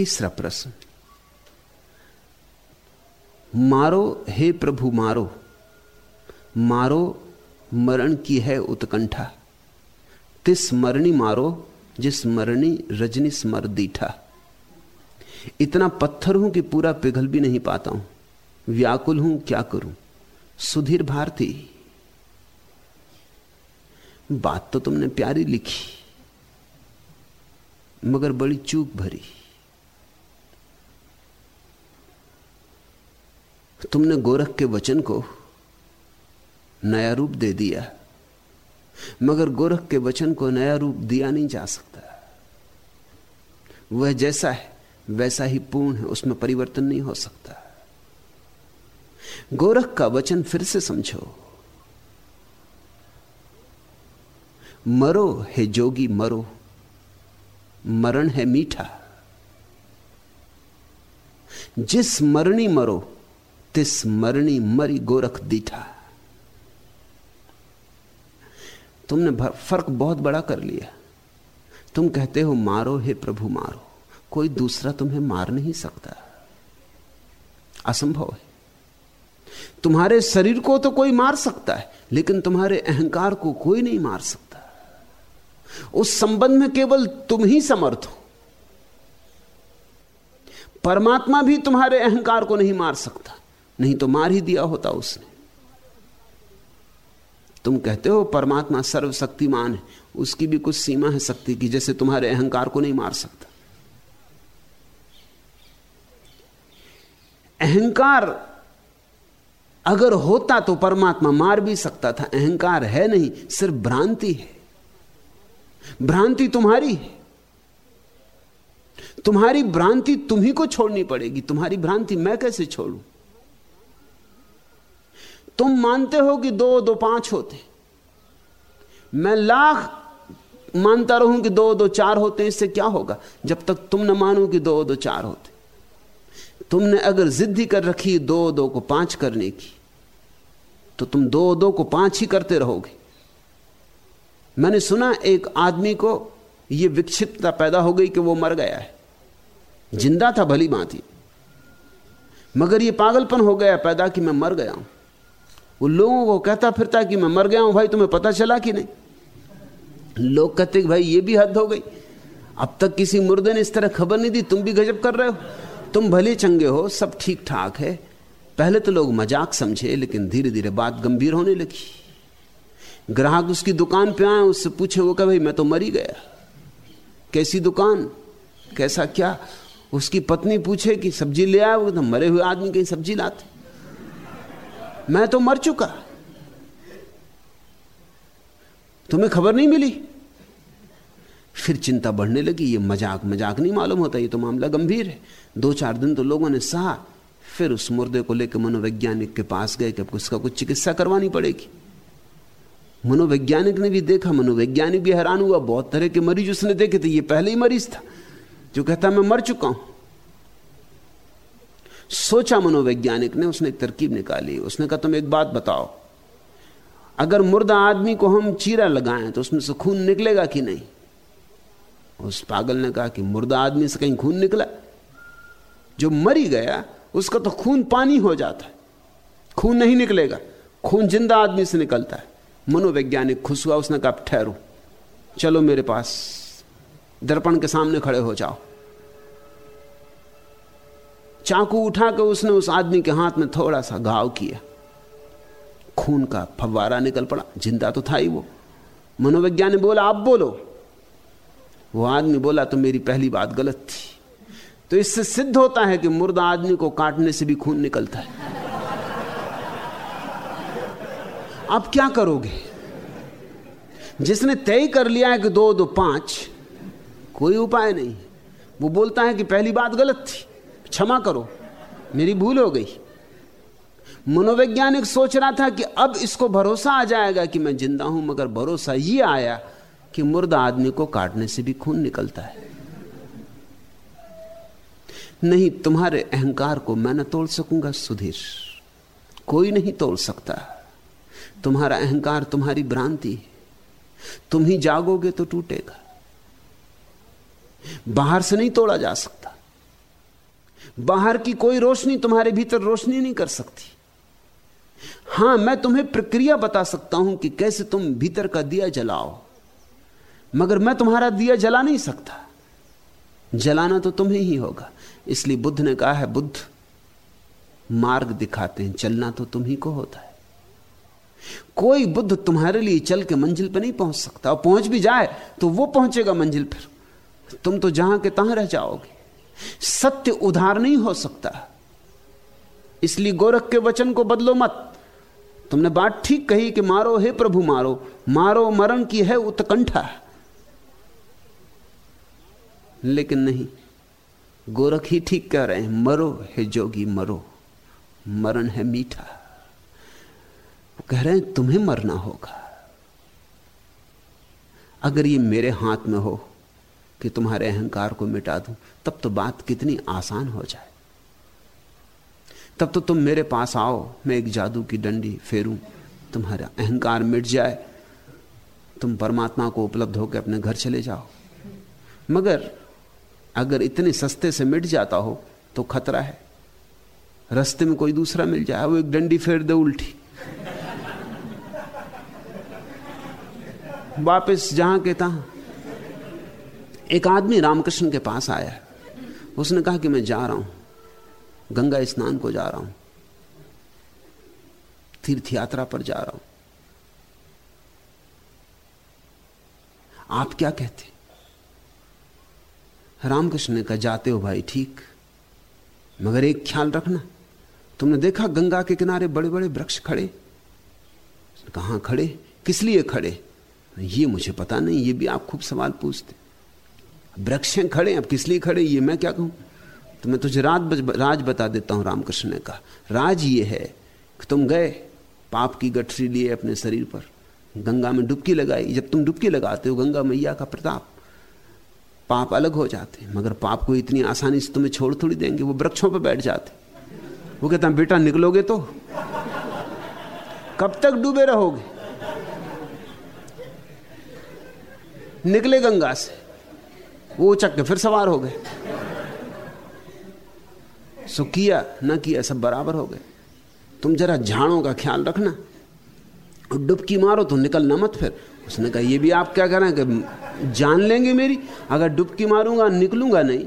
तीसरा प्रश्न। मारो, हे प्रभु, मारो। मारो, मरण की है उत्कंठा। तिस मरणी मारो, जिस मरणी रजनी स्मर दीठा। इतना पत्थर हूँ कि पूरा पिघल भी नहीं पाता हूँ। व्याकुल हूँ, क्या करूँ? सुधीर भारती। बात तो तुमने प्यारी लिखी, मगर बड़ी चूक भरी। तुमने गोरख के वचन को नया रूप दे दिया, मगर गोरख के वचन को नया रूप दिया नहीं जा सकता। वह जैसा है, वैसा ही पूर्ण है, उसमें परिवर्तन नहीं हो सकता। गोरख का वचन फिर से समझो। मरो है जोगी, मरो। मरण है मीठा। जिस मरणी मरो तिस मरणी मरी गोरख दीठा। तुमने फ़र्क बहुत बड़ा कर लिया। तुम कहते हो, मारो हे प्रभु, मारो। कोई दूसरा तुम्हें मार नहीं सकता। असंभव है। तुम्हारे शरीर को तो कोई मार सकता है, लेकिन तुम्हारे अहंकार को कोई नहीं मार सकता। उस संबंध में केवल तुम ही समर्थ हो। परमात्मा भी तुम्हारे अहंकार को नहीं मार सकता। नहीं तो मार ही दिया होता उसने। तुम कहते हो परमात्मा सर्वशक्तिमान है, उसकी भी कुछ सीमा है शक्ति की, जैसे तुम्हारे अहंकार को नहीं मार सकता। अहंकार अगर होता तो परमात्मा मार भी सकता था, अहंकार है नहीं, सिर्फ़ भ्रांति है। भ्रांति तुम्हारी है। तुम्हारी भ्रांति तुम्ही को छोड़नी पड़ेगी, तुम्हारी भ्रांति मैं कैसे छोड़ू? तुम मानते हो कि दो दो, पाँच होते। मैं लाख मानता रहूँ कि दो दो, चार होते, इससे क्या होगा? जब तक तुम न मानो कि दो दो, चार होते। तुमने अगर जिद्दी कर रखी दो दो को पाँच करने की तो तुम दो दो को पाँच ही करते रहोगे। मैंने सुना एक आदमी को यह विक्षिप्तता पैदा हो गई कि वो मर गया है। ज़िंदा था, भली बात मगर यह पागलपन हो गया पैदा कि मैं मर गया हूँ। वो लोगों को कहता फिरता कि मैं मर गया हूँ भाई, तुम्हें पता चला कि नहीं? लोग कहते कि भाई, ये भी हद हो गई। अब तक किसी मुर्दे ने इस तरह खबर नहीं दी, तुम भी गजब कर रहे हो। तुम भले चंगे हो, सब ठीक ठाक है। पहले तो लोग मज़ाक समझे, लेकिन धीरे धीरे बात गंभीर होने लगी। ग्राहक उसकी दुकान पे आए, उससे पूछे, वो कह, भाई, मैं तो मरी गया। कैसी दुकान? कैसा क्या? उसकी पत्नी पूछे कि, सब्ज़ी ले आए वो तो मरे हुए आदमी कहीं सब्ज़ी लाते मैं तो मर चुका। तुम्हें खबर नहीं मिली? फिर चिंता बढ़ने लगी, ये मज़ाक मज़ाक नहीं मालूम होता, ये तो मामला गंभीर है। दो चार दिन तो लोगों ने सहा, फिर उस मुर्दे को लेकर मनोवैज्ञानिक के पास गए कि उसका कुछ चिकित्सा करवानी पड़ेगी। मनोवैज्ञानिक ने भी देखा, मनोवैज्ञानिक भी हैरान हुआ, बहुत तरह के मरीज़ उसने देखे थे, ये पहले ही मरीज़ था, जो कहता, मैं मर चुका हूँ। सोचा मनोवैज्ञानिक ने, उसने एक तरकीब निकाली। उसने कहा, तुम एक बात बताओ। अगर मुर्दा आदमी को हम चीरा लगाएँ तो उसमें से खून निकलेगा कि नहीं? उस पागल ने कहा कि मुर्दा आदमी से कहीं खून निकला। जो मरी गया, उसका तो खून पानी हो जाता है। खून नहीं निकलेगा। खून ज़िंदा आदमी से निकलता है। मनोवैज्ञानिक खुश हुआ। उसने कहा ठहरो। चलो मेरे पास। दर्पण के सामने खड़े हो जाओ। चाकू उठा कर उसने उस आदमी के हाथ में थोड़ा सा घाव किया। खून का फव्वारा निकल पड़ा, ज़िंदा तो था ही वो। मनोवैज्ञानिक बोला, आप बोलो। वो आदमी बोला तो मेरी पहली बात गलत थी। तो इससे सिद्ध होता है कि मुर्दा आदमी को काटने से भी खून निकलता है। आप क्या करोगे? जिसने तय कर लिया है कि दो दो पाँच, कोई उपाय नहीं। वो बोलता है कि पहली बात गलत थी। क्षमा करो। मेरी भूल हो गई। मनोवैज्ञानिक सोच रहा था कि अब इसको भरोसा आ जाएगा कि मैं ज़िंदा हूँ, मगर भरोसा ये आया कि मुर्दा आदमी को काटने से भी खून निकलता है। नहीं, तुम्हारे अहंकार को मैं न तोड़ सकूँगा, सुधीर। कोई नहीं तोड़ सकता। तुम्हारा अहंकार तुम्हारी भ्रांति तुम ही जागोगे तो टूटेगा। बाहर से नहीं तोड़ा जा सकता। बाहर की कोई रोशनी तुम्हारे भीतर रोशनी नहीं कर सकती। हाँ, मैं तुम्हें प्रक्रिया बता सकता हूँ कि कैसे तुम भीतर का दिया जलाओ। मगर मैं तुम्हारा दिया जला नहीं सकता। जलाना तो तुम्हें ही होगा। इसलिए बुद्ध ने कहा है, बुद्ध, मार्ग दिखाते हैं, चलना तो तुम्ही को होता है। कोई बुद्ध तुम्हारे लिए चल के मंजिल पर नहीं पहुँच सकता। और पहुँच भी जाए तो वो पहुंचेगा मंजिल पर तुम तो जहाँ के तहां रह जाओगे। सत्य उधार नहीं हो सकता। इसलिए गोरख के वचन को बदलो मत। तुमने बात ठीक कही कि मारो, हे प्रभु मारो। मारो मरण की है उत्कंठा। लेकिन नहीं, गोरख ही ठीक कह रहे हैं, मरो हे जोगी, मरो। मरण है मीठा। कह रहे हैं, तुम्हें मरना होगा। अगर ये मेरे हाथ में हो कि तुम्हारे अहंकार को मिटा दूँ, तब तो बात कितनी आसान हो जाए। तब तो तुम मेरे पास आओ, मैं एक जादू की डंडी फेरूं, तुम्हारा अहंकार मिट जाए, तुम परमात्मा को उपलब्ध होकर अपने घर चले जाओ। मगर अगर इतने सस्ते से मिट जाता हो तो खतरा है। रास्ते में कोई दूसरा मिल जाए, वो एक डंडी फेर दे उल्टी। वापस जहाँ के तहां एक आदमी रामकृष्ण के पास आया। उसने कहा कि मैं जा रहा हूँ, गंगा स्नान को जा रहा हूँ तीर्थ यात्रा पर जा रहा हूँ। आप क्या कहते? रामकृष्ण ने कहा, जाते हो भाई, ठीक, मगर एक ख्याल रखना, तुमने देखा गंगा के किनारे बड़े बड़े वृक्ष खड़े? कहाँ खड़े, किस लिए खड़े? ये मुझे पता नहीं, ये भी आप खूब सवाल पूछते। वृक्ष हैं खड़े अब किस लिए खड़े ये मैं क्या कहूँ? तो मैं तुझे राज राज बता देता हूँ रामकृष्ण ने कहा, राज ये है कि तुम गए, पाप की गठरी लिए अपने शरीर पर, गंगा में डुबकी लगाई। जब तुम डुबकी लगाते हो, गंगा मैया का प्रताप, पाप अलग हो जाते मगर पाप को इतनी आसानी से तुम्हें छोड़ थोड़ी देंगे, वो वृक्षों पर बैठ जाते वो कहता बेटा निकलोगे तो? कब तक डूबे रहोगे? निकले गंगा से। वो उचक के फिर सवार हो गए। सो किया ना किया, सब बराबर हो गए। तुम जरा झाड़ों का ख्याल रखना। डुबकी मारो तो निकलना मत फिर। उसने कहा, ये भी आप क्या करें कि जान लेंगे मेरी? अगर डुबकी मारूँगा, निकलूँगा नहीं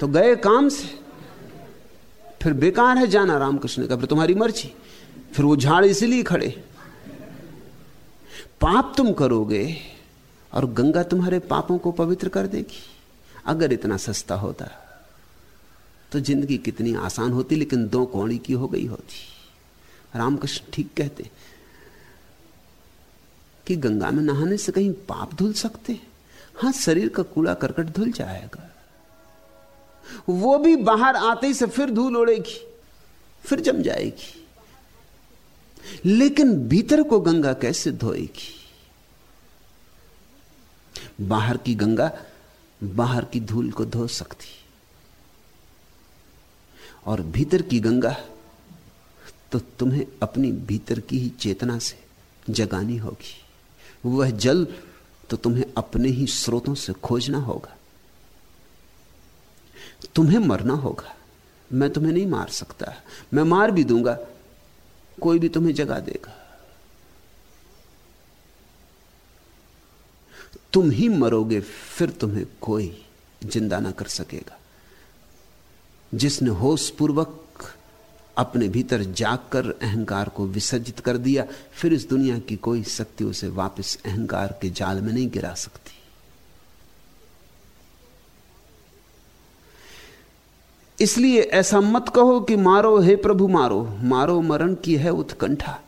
तो गए काम से। फिर बेकार है जाना रामकृष्ण का, फिर तुम्हारी मर्ज़ी। फिर वो झाड़ इसीलिए खड़े। पाप तुम करोगे और गंगा तुम्हारे पापों को पवित्र कर देगी। अगर इतना सस्ता होता तो ज़िंदगी कितनी आसान होती, लेकिन दो कौड़ी की हो गई होती। रामकृष्ण ठीक कहते कि गंगा में नहाने से कहीं पाप धुल सकते। हाँ, शरीर का कूड़ा करकट धुल जाएगा। वो भी बाहर आते ही से फिर धूल उड़ेगी, फिर जम जाएगी। लेकिन भीतर को गंगा कैसे धोएगी? बाहर की गंगा बाहर की धूल को धो सकती। और भीतर की गंगा तो तुम्हें अपनी भीतर की ही चेतना से जगानी होगी। वह जल तो तुम्हें अपने ही स्रोतों से खोजना होगा। तुम्हें मरना होगा। मैं तुम्हें नहीं मार सकता। मैं मार भी दूँगा, कोई भी तुम्हें जगा देगा। तुम ही मरोगे, फिर तुम्हें कोई ज़िंदा ना कर सकेगा। जिसने होश पूर्वक अपने भीतर जागकर अहंकार को विसर्जित कर दिया, फिर इस दुनिया की कोई शक्ति उसे वापस अहंकार के जाल में नहीं गिरा सकती। इसलिए ऐसा मत कहो कि मारो, हे प्रभु मारो। मारो मरण की है उत्कंठा।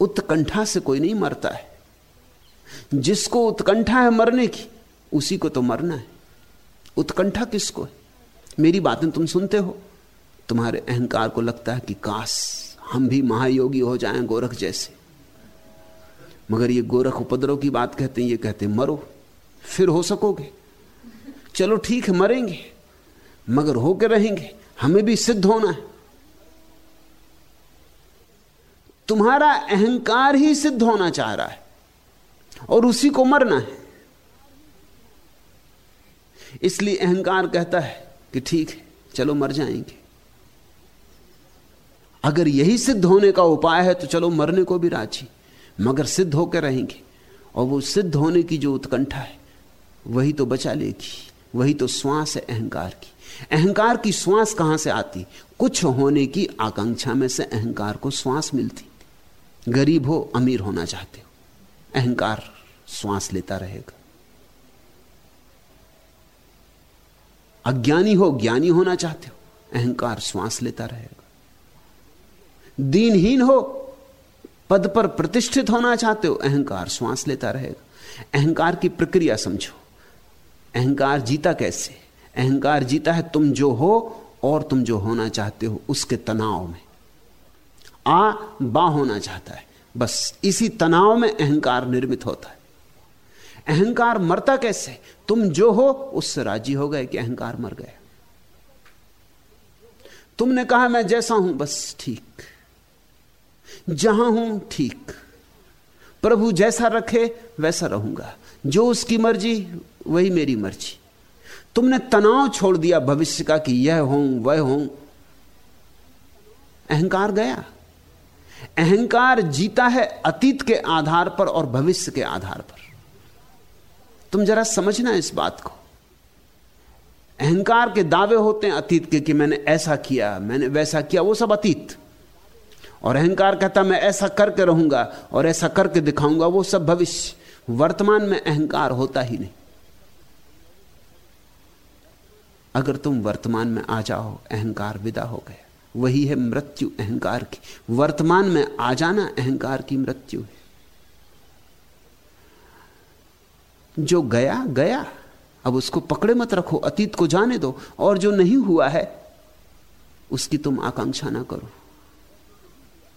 उत्कंठा से कोई नहीं मरता है। जिसको उत्कंठा है मरने की, उसी को तो मरना है। उत्कंठा किसको है? मेरी बातें तुम सुनते हो। तुम्हारे अहंकार को लगता है कि काश हम भी महायोगी हो जाएँ गोरख जैसे। मगर ये गोरख उपद्रव की बात कहते हैं, ये कहते हैं, मरो, फिर हो सकोगे। चलो ठीक है, मरेंगे, मगर होकर रहेंगे, हमें भी सिद्ध होना है। तुम्हारा अहंकार ही सिद्ध होना चाह रहा है। और उसी को मरना है। इसलिए अहंकार कहता है कि ठीक है, चलो मर जाएँगे। अगर यही सिद्ध होने का उपाय है तो चलो मरने को भी राज़ी। मगर सिद्ध होकर रहेंगे, और वो सिद्ध होने की जो उत्कंठा है, वही तो बचा लेगी, वही तो श्वास है अहंकार की। अहंकार की श्वास कहाँ से आती? कुछ होने की आकांक्षा में से अहंकार को श्वास मिलती। गरीब हो, अमीर होना चाहते हो। अहंकार श्वास लेता रहेगा। अज्ञानी हो, ज्ञानी होना चाहते हो, अहंकार श्वास लेता रहेगा। दीनहीन हो, पद पर प्रतिष्ठित होना चाहते हो, अहंकार श्वास लेता रहेगा। अहंकार की प्रक्रिया समझो। अहंकार जीता कैसे? अहंकार जीता है तुम जो हो और तुम जो होना चाहते हो, उसके तनाव में। आ, बा होना चाहता है। बस इसी तनाव में अहंकार निर्मित होता है। अहंकार मरता कैसे? तुम जो हो, उससे राज़ी हो गए कि अहंकार मर गया। तुमने कहा, मैं जैसा हूँ, बस ठीक। जहाँ हूँ, ठीक। प्रभु जैसा रखे, वैसा रहूँगा। जो उसकी मर्ज़ी, वही मेरी मर्ज़ी। तुमने तनाव छोड़ दिया भविष्य का कि यह हों वह हों अहंकार गया। अहंकार जीता है अतीत के आधार पर और भविष्य के आधार पर। तुम जरा समझना इस बात को। अहंकार के दावे होते हैं अतीत के कि मैंने ऐसा किया, मैंने वैसा किया, वो सब अतीत। और अहंकार कहता, मैं ऐसा करके रहूँगा और ऐसा करके दिखाऊँगा, वो सब भविष्य। वर्तमान में अहंकार होता ही नहीं। अगर तुम वर्तमान में आ जाओ, अहंकार विदा हो गया। वही है मृत्यु अहंकार की। वर्तमान में आ जाना अहंकार की मृत्यु है। जो गया गया, अब उसको पकड़े मत रखो, अतीत को जाने दो, और जो नहीं हुआ है, उसकी तुम आकांक्षा ना करो,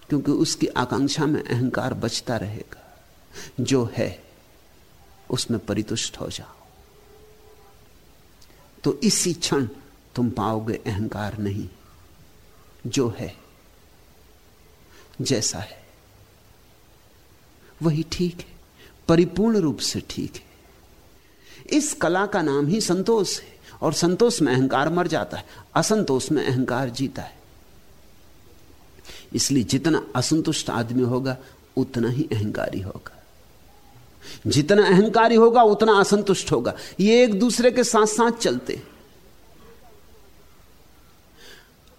क्योंकि उसकी आकांक्षा में अहंकार बचता रहेगा। जो है, उसमें परितुष्ट हो जाओ। तो इसी क्षण तुम पाओगे अहंकार नहीं। जो है, जैसा है, वही ठीक है, परिपूर्ण रूप से ठीक है। इस कला का नाम ही संतोष है, और संतोष में अहंकार मर जाता है, असंतोष में अहंकार जीता है। इसलिए जितना असंतुष्ट आदमी होगा, उतना ही अहंकारी होगा। जितना अहंकारी होगा, उतना असंतुष्ट होगा। ये एक दूसरे के साथ साथ चलते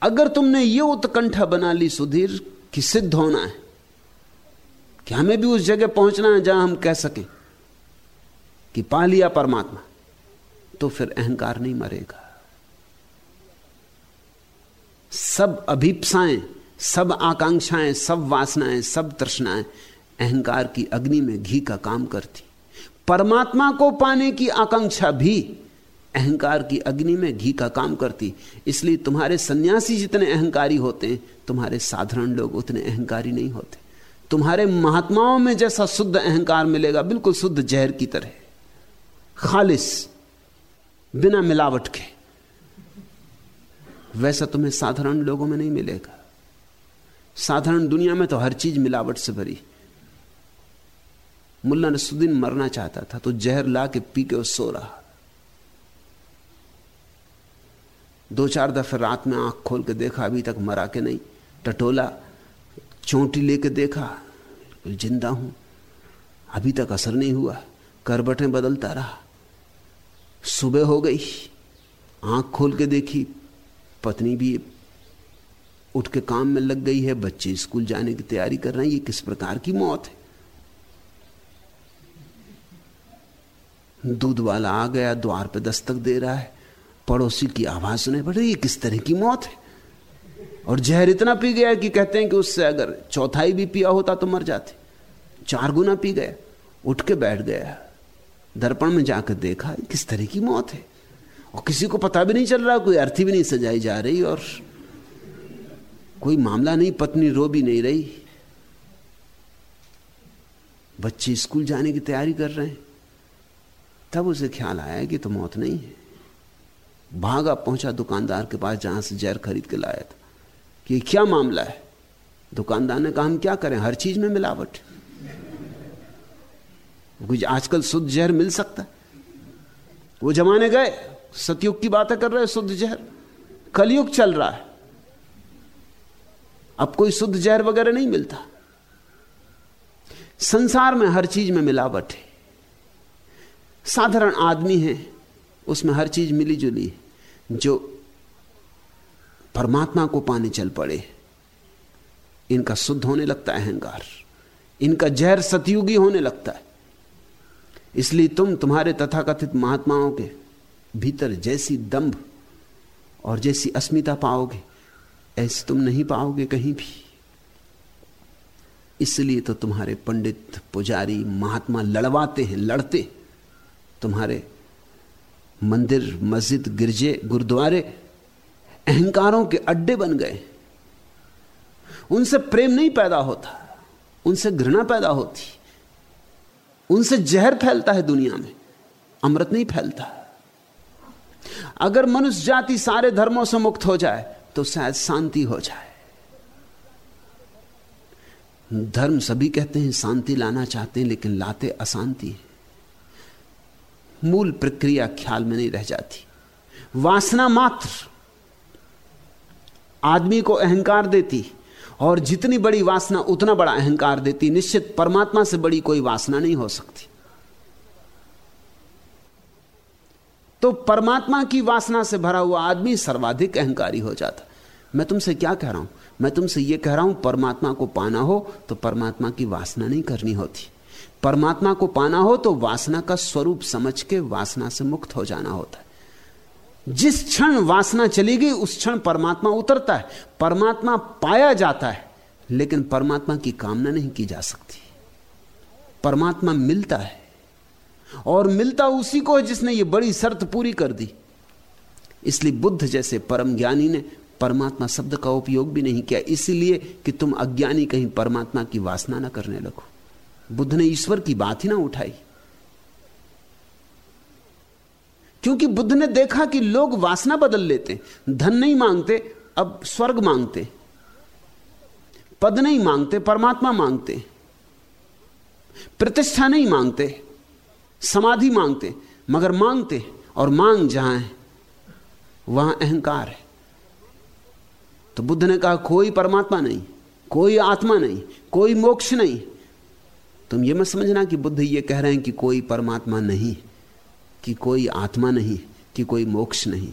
अगर तुमने ये उत्कंठा बना ली सुधीर, कि सिद्ध होना है, कि हमें भी उस जगह पहुँचना है जहाँ हम कह सकें कि पा लिया परमात्मा तो फिर अहंकार नहीं मरेगा। सब अभिप्साएँ, सब आकांक्षाएँ, सब वासनाएँ, सब तृष्णाएँ अहंकार की अग्नि में घी का काम करती। परमात्मा को पाने की आकांक्षा भी अहंकार की अग्नि में घी का काम करती। इसलिए तुम्हारे सन्यासी जितने अहंकारी होते हैं, तुम्हारे साधारण लोग उतने अहंकारी नहीं होते। तुम्हारे महात्माओं में जैसा शुद्ध अहंकार मिलेगा, बिल्कुल शुद्ध जहर की तरह। खालिस, बिना मिलावट के। वैसा तुम्हें साधारण लोगों में नहीं मिलेगा। साधारण दुनिया में तो हर चीज़ मिलावट से भरी। मुल्ला नसुद्दीन मरना चाहता था तो जहर ला के पी के सो रहा। दो चार दफे रात में आँख खोल के देखा, अभी तक मरा के नहीं। टटोला, चोटी लेके देखा, ज़िंदा हूँ। अभी तक असर नहीं हुआ, करबटें बदलता रहा। सुबह हो गई, आँख खोल के देखी, पत्नी भी उठ के काम में लग गई है, बच्चे स्कूल जाने की तैयारी कर रहे हैं, ये किस प्रकार की मौत है? दूध वाला आ गया, द्वार पे दस्तक दे रहा है। पड़ोसी की आवाज़ सुने पड़े ये किस तरह की मौत है? और जहर इतना पी गया कि कहते हैं कि उससे अगर चौथाई भी पिया होता तो मर जाते। चार गुना पी गया, उठ के बैठ गया, दर्पण में जाकर देखा किस तरह की मौत है? और किसी को पता भी नहीं चल रहा, कोई अर्थी भी नहीं सजाई जा रही, और कोई मामला नहीं, पत्नी रो भी नहीं रही। बच्चे स्कूल जाने की तैयारी कर रहे हैं। तब उसे ख्याल आया कि तो मौत नहीं है। भागा पहुँचा दुकानदार के पास जहाँ से जहर खरीद के लाया था। कि क्या मामला है? दुकानदार ने कहा, हम क्या करें? हर चीज़ में मिलावट। कुछ आजकल शुद्ध जहर मिल सकता वो जमाने गए, सतयुग की बातें कर रहे हैं शुद्ध जहर। कलयुग चल रहा है। अब कोई शुद्ध जहर वगैरह नहीं मिलता। संसार में हर चीज़ में मिलावट है। साधारण आदमी है, उसमें हर चीज़ मिली जुली जो परमात्मा को पाने चल पड़े, इनका शुद्ध होने लगता है अहंकार। इनका जहर सतयुगी होने लगता है। इसलिए तुम तुम्हारे तथाकथित महात्माओं के भीतर जैसी दंभ और जैसी अस्मिता पाओगे, ऐसी तुम नहीं पाओगे कहीं भी। इसलिए तो तुम्हारे पंडित, पुजारी, महात्मा लड़वाते हैं, लड़ते। तुम्हारे मंदिर, मस्जिद, गिरजे, गुरुद्वारे अहंकारों के अड्डे बन गए। उनसे प्रेम नहीं पैदा होता, उनसे घृणा पैदा होती, उनसे जहर फैलता है दुनिया में, अमृत नहीं फैलता। अगर मनुष्य जाति सारे धर्मों से मुक्त हो जाए तो शायद शांति हो जाए। धर्म सभी कहते हैं, शांति लाना चाहते हैं, लेकिन लाते अशांति है। मूल प्रक्रिया ख्याल में नहीं रह जाती। वासना मात्र आदमी को अहंकार देती और जितनी बड़ी वासना, उतना बड़ा अहंकार देती। निश्चित परमात्मा से बड़ी कोई वासना नहीं हो सकती। तो परमात्मा की वासना से भरा हुआ आदमी सर्वाधिक अहंकारी हो जाता। मैं तुमसे क्या कह रहा हूँ? मैं तुमसे यह कह रहा हूँ, परमात्मा को पाना हो तो परमात्मा की वासना नहीं करनी होती। परमात्मा को पाना हो तो वासना का स्वरूप समझ के वासना से मुक्त हो जाना होता है। जिस क्षण वासना चली गई, उस क्षण परमात्मा उतरता है। परमात्मा पाया जाता है, लेकिन परमात्मा की कामना नहीं की जा सकती। परमात्मा मिलता है, और मिलता उसी को है जिसने ये बड़ी शर्त पूरी कर दी। इसलिए बुद्ध जैसे परम ज्ञानी ने परमात्मा शब्द का उपयोग भी नहीं किया, इसलिए कि तुम अज्ञानी कहीं परमात्मा की वासना ना करने लगो। बुद्ध ने ईश्वर की बात ही ना उठाई। क्योंकि बुद्ध ने देखा कि लोग वासना बदल लेते, धन नहीं मांगते, अब स्वर्ग मांगते, पद नहीं मांगते, परमात्मा मांगते, प्रतिष्ठा नहीं मांगते, समाधि मांगते, मगर मांगते और मांग जहाँ है, वहाँ अहंकार है। तो बुद्ध ने कहा, कोई परमात्मा नहीं, कोई आत्मा नहीं, कोई मोक्ष नहीं तुम ये मत समझना कि बुद्ध ये कह रहे हैं कि कोई परमात्मा नहीं, कि कोई आत्मा नहीं, कि कोई मोक्ष नहीं।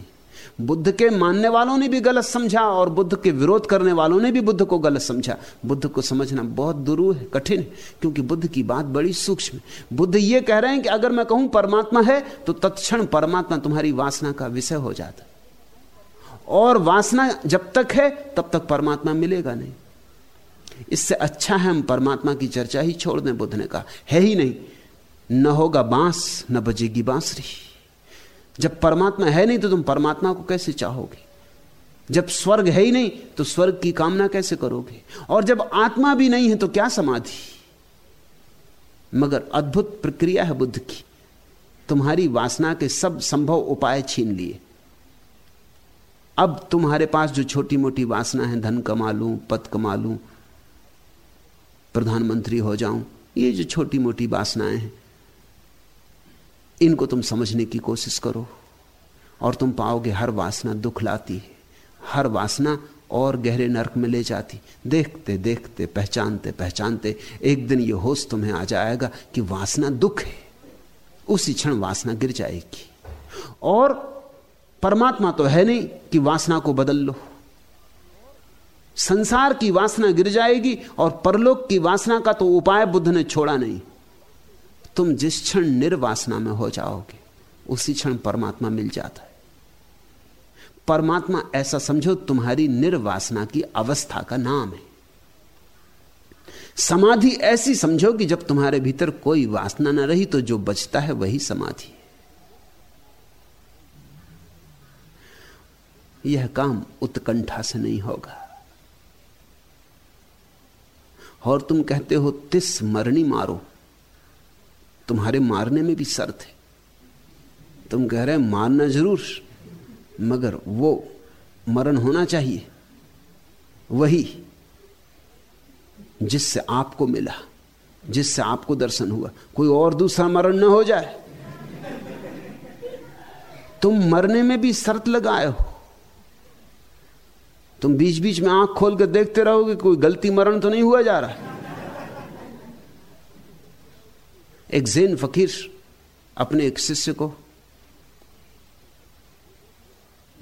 बुद्ध के मानने वालों ने भी गलत समझा और बुद्ध के विरोध करने वालों ने भी बुद्ध को गलत समझा। बुद्ध को समझना बहुत दुरू है, कठिन है क्योंकि बुद्ध की बात बड़ी सूक्ष्म है। बुद्ध ये कह रहे हैं कि अगर मैं कहूँ परमात्मा है तो तत्क्षण परमात्मा तुम्हारी वासना का विषय हो जाता। और वासना जब तक है, तब तक परमात्मा मिलेगा नहीं। इससे अच्छा है हम परमात्मा की चर्चा ही छोड़ दें, बुद्ध ने कहा। है ही नहीं। न होगा बाँस, न बजेगी बांसुरी। जब परमात्मा है नहीं तो तुम परमात्मा को कैसे चाहोगे? जब स्वर्ग है ही नहीं तो स्वर्ग की कामना कैसे करोगे? और जब आत्मा भी नहीं है तो क्या समाधि? मगर अद्भुत प्रक्रिया है बुद्ध की। तुम्हारी वासना के सब संभव उपाय छीन लिए। अब तुम्हारे पास जो छोटी मोटी वासना है, धन कमा लूँ, पद कमा लूँ प्रधानमंत्री हो जाऊँ, ये जो छोटी मोटी वासनाएँ हैं, इनको तुम समझने की कोशिश करो और तुम पाओगे हर वासना दुख लाती है, हर वासना और गहरे नरक में ले जाती। देखते देखते, पहचानते पहचानते, एक दिन ये होश तुम्हें आ जाएगा कि वासना दुख है, उसी क्षण वासना गिर जाएगी। और परमात्मा तो है नहीं कि वासना को बदल लो। संसार की वासना गिर जाएगी और परलोक की वासना का तो उपाय बुद्ध ने छोड़ा नहीं। तुम जिस क्षण निर्वासना में हो जाओगे, उसी क्षण परमात्मा मिल जाता है। परमात्मा ऐसा समझो तुम्हारी निर्वासना की अवस्था का नाम है। समाधि ऐसी समझो कि जब तुम्हारे भीतर कोई वासना ना रही तो जो बचता है वही समाधि यह काम उत्कंठा से नहीं होगा। और तुम कहते हो, तिस मरनी मारो। तुम्हारे मारने में भी शर्त है। तुम कह रहे मारना ज़रूर, मगर वो मरण होना चाहिए। वही जिससे आपको मिला, जिससे आपको दर्शन हुआ। कोई और दूसरा मरण न हो जाए। तुम मरने में भी शर्त लगाए हो। तुम बीच बीच में आँख खोल कर देखते रहोगे, कोई गलती मरण तो नहीं हुआ जा रहा। एक जैन फकीर अपने एक शिष्य को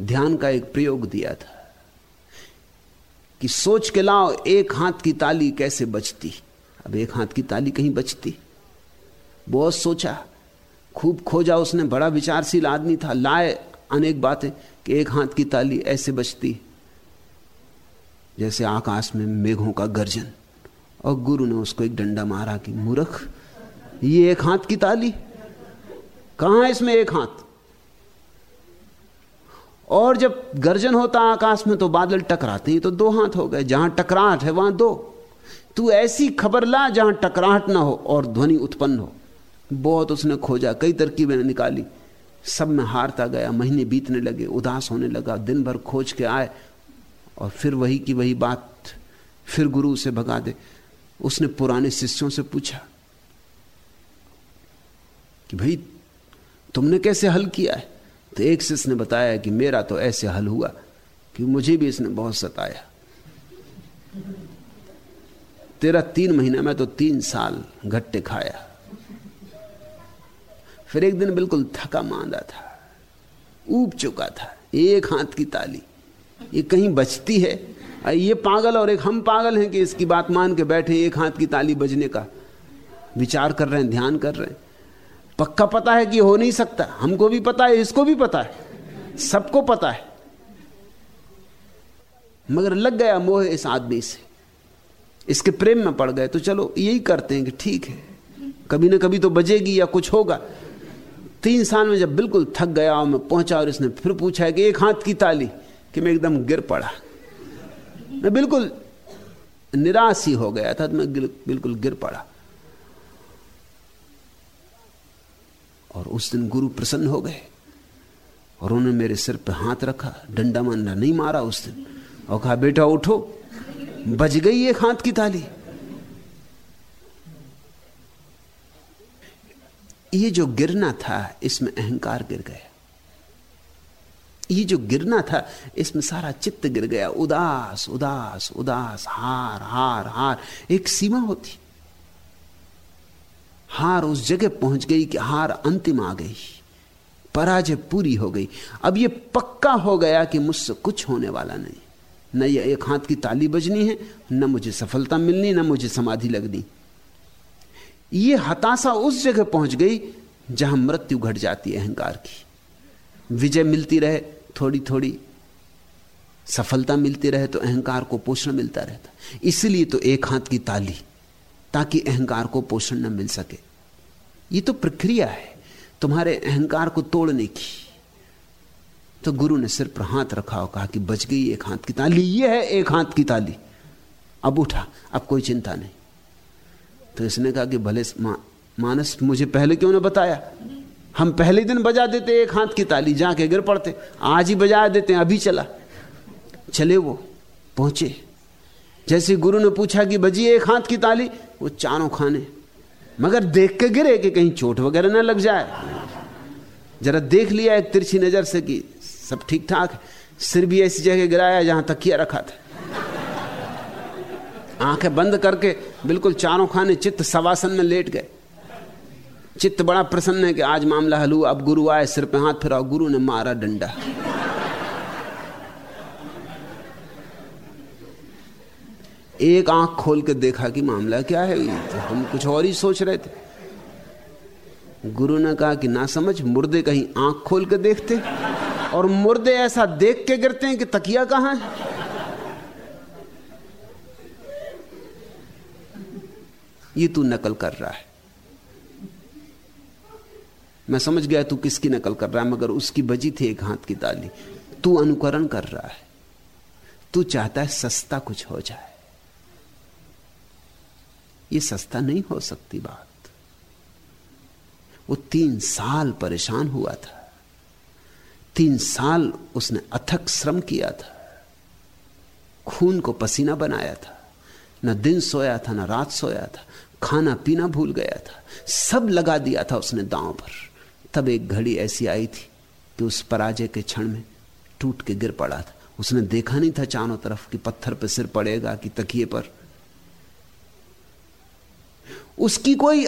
ध्यान का एक प्रयोग दिया था कि सोच के लाओ, एक हाथ की ताली कैसे बचती अब एक हाथ की ताली कहीं बचती बहुत सोचा, खूब खोजा उसने, बड़ा विचारशील आदमी था, लाए अनेक बातें कि एक हाथ की ताली ऐसे बचती जैसे आकाश में मेघों का गर्जन। और गुरु ने उसको एक डंडा मारा कि, मूर्ख, ये एक हाथ की ताली। कहाँ है इसमें एक हाथ? और जब गर्जन होता आकाश में तो बादल टकराते हैं। तो दो हाथ हो गए। जहाँ टकराहट है, वहाँ दो। तू ऐसी खबर ला जहाँ टकराहट ना हो और ध्वनि उत्पन्न हो। बहुत उसने खोजा, कई तरकीबें निकाली। सब में हारता गया, महीने बीतने लगे, उदास होने लगा, दिन भर खोज के आए। और फिर वही की वही बात फिर गुरु से भगा दे। उसने पुराने शिष्यों से पूछा कि भाई, तुमने कैसे हल किया है? तो एक शिष्य ने बताया कि मेरा तो ऐसे हल हुआ कि मुझे भी इसने बहुत सताया। तेरा तीन महीना में तो तीन साल घट्टे खाया। फिर एक दिन बिल्कुल थका मांदा था, ऊब चुका था, एक हाथ की ताली। ये कहीं बचती है? ये पागल और एक हम पागल हैं कि इसकी बात मान के बैठे एक हाथ की ताली बजने का। विचार कर रहे हैं, ध्यान कर रहे हैं। पक्का पता है कि हो नहीं सकता? हमको भी पता है, इसको भी पता है। सबको पता है। मगर लग गया मोह इस आदमी से। इसके प्रेम में पड़ गए तो चलो यही करते हैं कि ठीक है। कभी ना कभी तो बजेगी या कुछ होगा। तीन साल में जब बिल्कुल थक गया और मैं पहुँचा और इसने फिर पूछा है कि एक हाथ की ताली कि मैं एकदम गिर पड़ा। मैं बिल्कुल निराश ही हो गया था तो मैं बिल्कुल गिर पड़ा। और उस दिन गुरु प्रसन्न हो गए और उन्होंने मेरे सिर पर हाथ रखा, डंडा मंडा नहीं मारा उस दिन। और कहा, बेटा, उठो, बज गई एक हाथ की ताली। ये जो गिरना था, इसमें अहंकार गिर गया। ये जो गिरना था, इसमें सारा चित्त गिर गया। उदास उदास उदास, हार हार हार। एक सीमा होती। हार उस जगह पहुँच गई कि हार अंतिम आ गई। पराजय पूरी हो गई। अब यह पक्का हो गया कि मुझसे कुछ होने वाला नहीं। न ये एक हाथ की ताली बजनी है, न मुझे सफलता मिलनी, न मुझे समाधि लगनी। ये हताशा उस जगह पहुँच गई जहाँ मृत्यु घट जाती है अहंकार की। विजय मिलती रहे थोड़ी थोड़ी सफलता मिलती रहे तो अहंकार को पोषण मिलता रहता। इसलिए तो एक हाथ की ताली ताकि अहंकार को पोषण न मिल सके। ये तो प्रक्रिया है। तुम्हारे अहंकार को तोड़ने की। तो गुरु ने सिर पर हाथ रखा और कहा कि बच गई एक हाथ की ताली। ये है एक हाथ की ताली। अब उठा अब कोई चिंता नहीं। तो इसने कहा कि भले मा, मानस मुझे पहले क्यों ने बताया? हम पहले दिन बजा देते एक हाथ की ताली, जाके गिर पड़ते। आज ही बजा देते, अभी चला। चले वो, पहुँचे। जैसे गुरु ने पूछा कि बजी एक हाथ की ताली, वो चारों खाने। मगर देख के गिरे कि कहीं चोट वगैरह ना लग जाए। जरा देख लिया एक तिरछी नज़र से कि सब ठीक ठाक है। सिर भी ऐसी जगह गिराया जहाँ तकिया रखा था। आँखें बंद करके बिल्कुल चारों खाने चित्त सवासन में लेट गए। चित्त बड़ा प्रसन्न है कि आज मामला हलू अब गुरु आए, सिर पे हाथ फिरा गुरु ने मारा डंडा। एक आँख खोल के देखा कि मामला क्या है? तो हम कुछ और ही सोच रहे थे। गुरु ने कहा कि ना समझ, मुर्दे कहीं आँख खोल के देखते, और मुर्दे ऐसा देख के गिरते हैं कि तकिया कहाँ है? ये तू नकल कर रहा है। मैं समझ गया तू किसकी नकल कर रहा है, मगर उसकी बजी थी एक हाथ की ताली। तू अनुकरण कर रहा है। तू चाहता है सस्ता कुछ हो जाए। ये सस्ता नहीं हो सकती बात। वो तीन साल परेशान हुआ था। तीन साल उसने अथक श्रम किया था। खून को पसीना बनाया था। न दिन सोया था, न रात सोया था। खाना पीना भूल गया था। सब लगा दिया था उसने दांव पर। तब एक घड़ी ऐसी आई थी कि उस पराजय के क्षण में टूट के गिर पड़ा था। उसने देखा नहीं था चारों तरफ़ कि पत्थर पर सिर पड़ेगा कि तकिए पर। उसकी कोई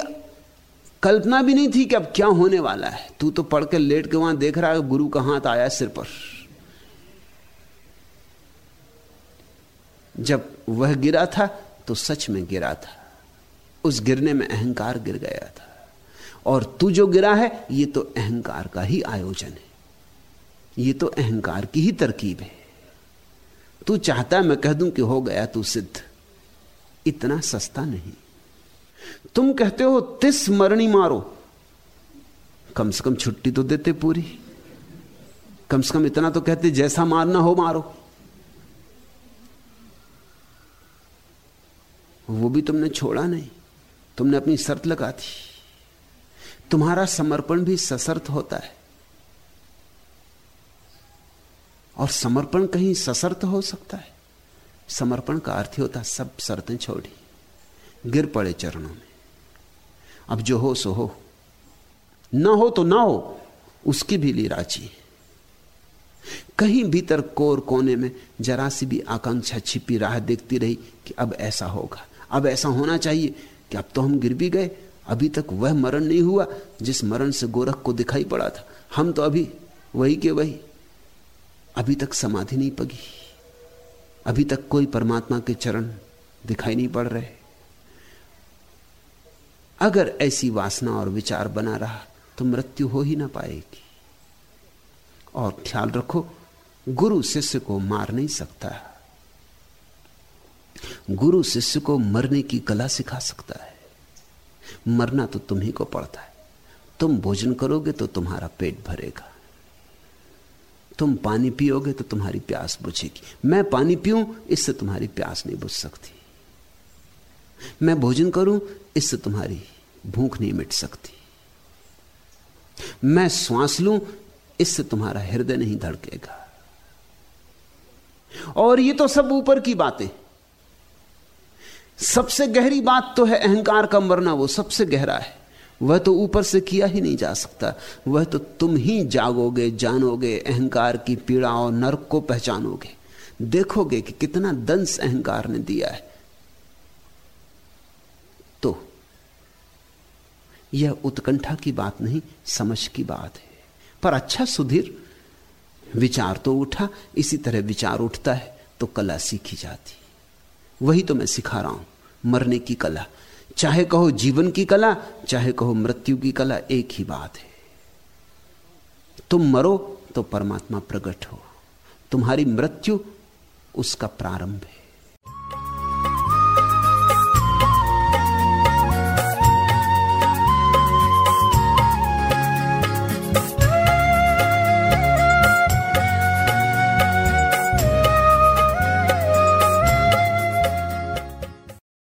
कल्पना भी नहीं थी कि अब क्या होने वाला है। तू तो पढ़ के लेट के वहाँ देख रहा है, गुरु का हाथ आया सिर पर। जब वह गिरा था तो सच में गिरा था। उस गिरने में अहंकार गिर गया था। और तू जो गिरा है, ये तो अहंकार का ही आयोजन है। ये तो अहंकार की ही तरकीब है। तू चाहता है मैं कह दूँ कि हो गया तू सिद्ध। इतना सस्ता नहीं। तुम कहते हो, तिस मरणी मारो। कम से कम छुट्टी तो देते पूरी। कम से कम इतना तो कहते, जैसा मारना हो मारो। वो भी तुमने छोड़ा नहीं। तुमने अपनी शर्त लगा दी। तुम्हारा समर्पण भी सशर्त होता है। और समर्पण कहीं सशर्त हो सकता है। समर्पण का अर्थ ही होता सब शर्तें छोड़ी, गिर पड़े चरणों में। अब जो हो, सो हो। ना हो तो ना हो, उसकी भी ली राज़ी कहीं भीतर कोर कोने में जरा सी भी आकांक्षा छिपी राह देखती रही कि अब ऐसा होगा, अब ऐसा होना चाहिए कि अब तो हम गिर भी गए अभी तक वह मरण नहीं हुआ, जिस मरण से गोरख को दिखाई पड़ा था। हम तो अभी वही के वही। अभी तक समाधि नहीं पगी। अभी तक कोई परमात्मा के चरण दिखाई नहीं पड़ रहे। अगर ऐसी वासना और विचार बना रहा तो मृत्यु हो ही ना पाएगी। और ख्याल रखो, गुरु शिष्य को मार नहीं सकता। गुरु शिष्य को मरने की कला सिखा सकता है। मरना तो तुम्ही को पड़ता है। तुम भोजन करोगे तो तुम्हारा पेट भरेगा। तुम पानी पियोगे तो तुम्हारी प्यास बुझेगी। मैं पानी पीऊं, इससे तुम्हारी प्यास नहीं बुझ सकती। मैं भोजन करूँ, इससे तुम्हारी भूख नहीं मिट सकती। मैं श्वास लूँ, इससे तुम्हारा हृदय नहीं धड़केगा। और ये तो सब ऊपर की बातें। सबसे गहरी बात तो है अहंकार का मरना, वो सबसे गहरा है। वह तो ऊपर से किया ही नहीं जा सकता। वह तो तुम ही जागोगे, जानोगे अहंकार की पीड़ा और नर्क को पहचानोगे। देखोगे कि कितना दंश अहंकार ने दिया है। तो यह उत्कंठा की बात नहीं, समझ की बात है। पर अच्छा सुधीर, विचार तो उठा, इसी तरह विचार उठता है तो कला सीखी जाती। वही तो मैं सिखा रहा हूँ। मरने की कला। चाहे कहो जीवन की कला, चाहे कहो मृत्यु की कला, एक ही बात है। तुम मरो तो परमात्मा प्रकट हो। तुम्हारी मृत्यु उसका प्रारंभ है।